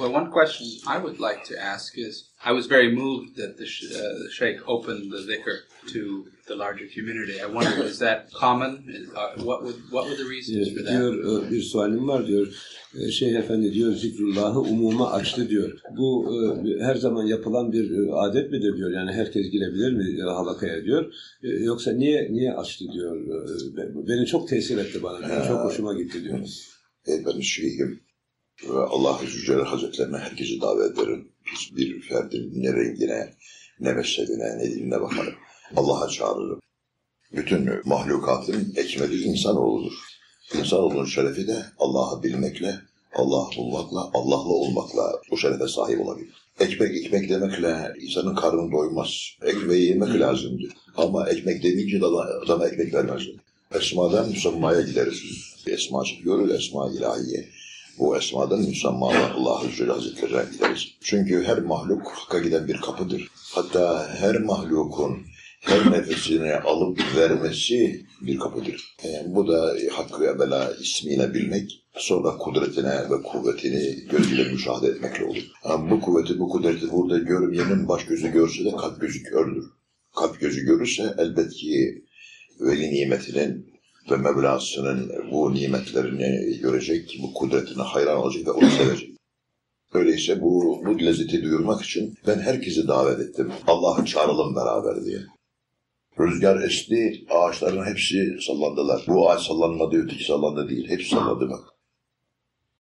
Well, one question I would like to ask is I was very moved that the, sh- uh, the Sheikh opened the dhikr to the larger community. I wondered, is that common? Is, uh, what, would, what were the reasons for that? diyor e, bir sualim var diyor. E, Şeyh Efendi diyor zikrullahı umuma açtı diyor. Bu e, her zaman yapılan bir e, adet midir diyor. Yani herkes girebilir mi e, halakaya diyor. E, Yoksa niye niye açtı diyor. E, be- Beni çok tesir etti bana diyor. Çok hoşuma gitti diyor. Ben şeyhim ve Allah Zülcelal Hazretlerine herkesi davet ederim. Hiçbir ferdin ne rengine, ne mezhebine, ne dinine bakarım. Allah'a çağırırım. Bütün mahlukatın ekmeli insanoğludur. İnsanoğlunun şerefi de Allah'ı bilmekle, Allah'ı bulmakla, Allah'la olmakla bu şerefe sahip olabilir. Ekmek ekmek demekle insanın karnı doymaz. Ekmeği yemek lazımdır. Ama ekmek demeyince de adama ekmek vermezler. Esmadan müsemmaya gideriz. Esma çıkıyoruz, esma ilahiye. Bu esmadan müsemmalar Allah-u gideriz. Çünkü her mahluk hakka giden bir kapıdır. Hatta her mahlukun her nefesini alıp vermesi bir kapıdır. Yani bu da hakkı evvela ismiyle bilmek, sonra kudretine ve kuvvetini gözüyle müşahede etmekle olur. Ama bu kuvveti, bu kudreti burada görmeyenin baş gözü görse de kalp gözü kördür. Kalp gözü görürse elbet ki veli nimetinin ve Mevlasının bu nimetlerini görecek, bu kudretine hayran olacak ve onu sevecek. Öyleyse bu, bu lezzeti duyurmak için ben herkesi davet ettim. Allah'ı çağıralım beraber diye. Rüzgar esti, ağaçların hepsi sallandılar. Bu ağaç sallanmadı, öteki sallandı değil. Hepsi salladı bak.